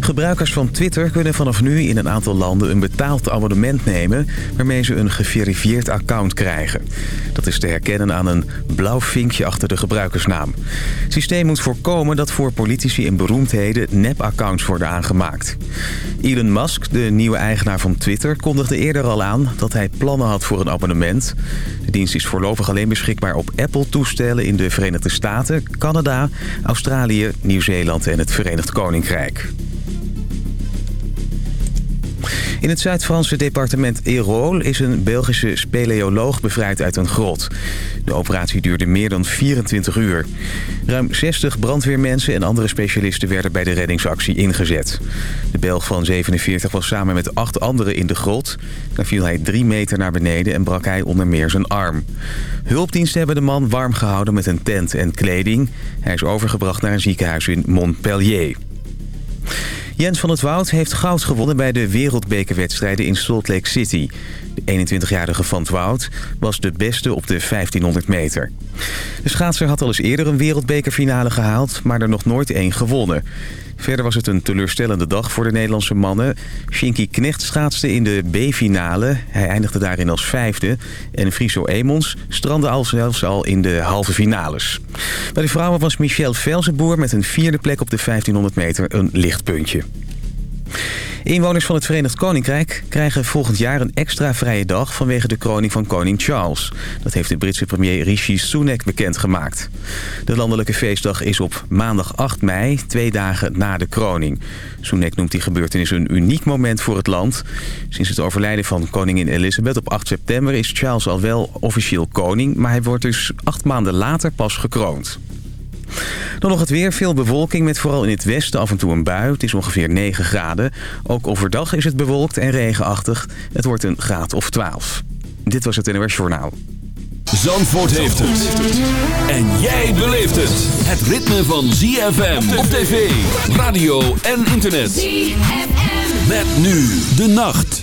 Gebruikers van Twitter kunnen vanaf nu in een aantal landen een betaald abonnement nemen... waarmee ze een geverifieerd account krijgen. Dat is te herkennen aan een blauw vinkje achter de gebruikersnaam. Het systeem moet voorkomen dat voor politici en beroemdheden nep-accounts worden aangemaakt. Elon Musk, de nieuwe eigenaar van Twitter, kondigde eerder al aan dat hij plannen had voor een abonnement. De dienst is voorlopig alleen beschikbaar op Apple-toestellen in de Verenigde Staten, Canada, Australië, Nieuw-Zeeland en het Verenigd Koninkrijk. In het Zuid-Franse departement Erol is een Belgische speleoloog bevrijd uit een grot. De operatie duurde meer dan 24 uur. Ruim 60 brandweermensen en andere specialisten werden bij de reddingsactie ingezet. De Belg van 47 was samen met acht anderen in de grot. Daar viel hij drie meter naar beneden en brak hij onder meer zijn arm. Hulpdiensten hebben de man warm gehouden met een tent en kleding. Hij is overgebracht naar een ziekenhuis in Montpellier. Jens van het Woud heeft goud gewonnen bij de wereldbekerwedstrijden in Salt Lake City. De 21-jarige van het Woud was de beste op de 1500 meter. De schaatser had al eens eerder een wereldbekerfinale gehaald, maar er nog nooit één gewonnen. Verder was het een teleurstellende dag voor de Nederlandse mannen. Shinky Knecht schaatste in de B-finale. Hij eindigde daarin als vijfde. En Friso Emons strandde al zelfs al in de halve finales. Bij de vrouwen was Michelle Velzenboer met een vierde plek op de 1500 meter een lichtpuntje. Inwoners van het Verenigd Koninkrijk krijgen volgend jaar een extra vrije dag vanwege de kroning van koning Charles. Dat heeft de Britse premier Rishi Sunak bekendgemaakt. De landelijke feestdag is op maandag 8 mei, twee dagen na de kroning. Sunak noemt die gebeurtenis een uniek moment voor het land. Sinds het overlijden van koningin Elizabeth op 8 september is Charles al wel officieel koning, maar hij wordt dus acht maanden later pas gekroond. Dan nog het weer. Veel bewolking met vooral in het westen af en toe een bui. Het is ongeveer 9 graden. Ook overdag is het bewolkt en regenachtig. Het wordt een graad of 12. Dit was het NOS Journaal. Zandvoort heeft het. En jij beleeft het. Het ritme van ZFM op tv, radio en internet. ZFM. Met nu de nacht.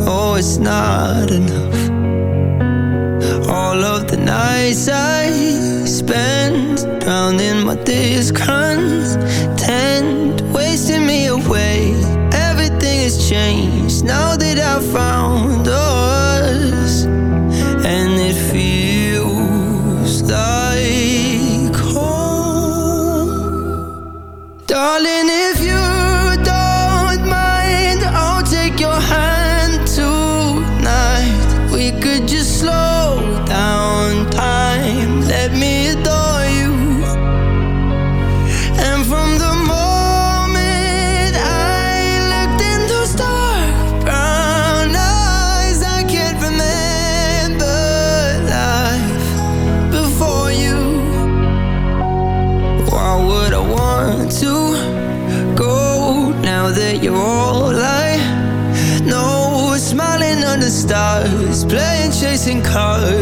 oh it's not enough. All of the nights I spend Drowning my discontent Wasting me away. Everything has changed now that I've found In cars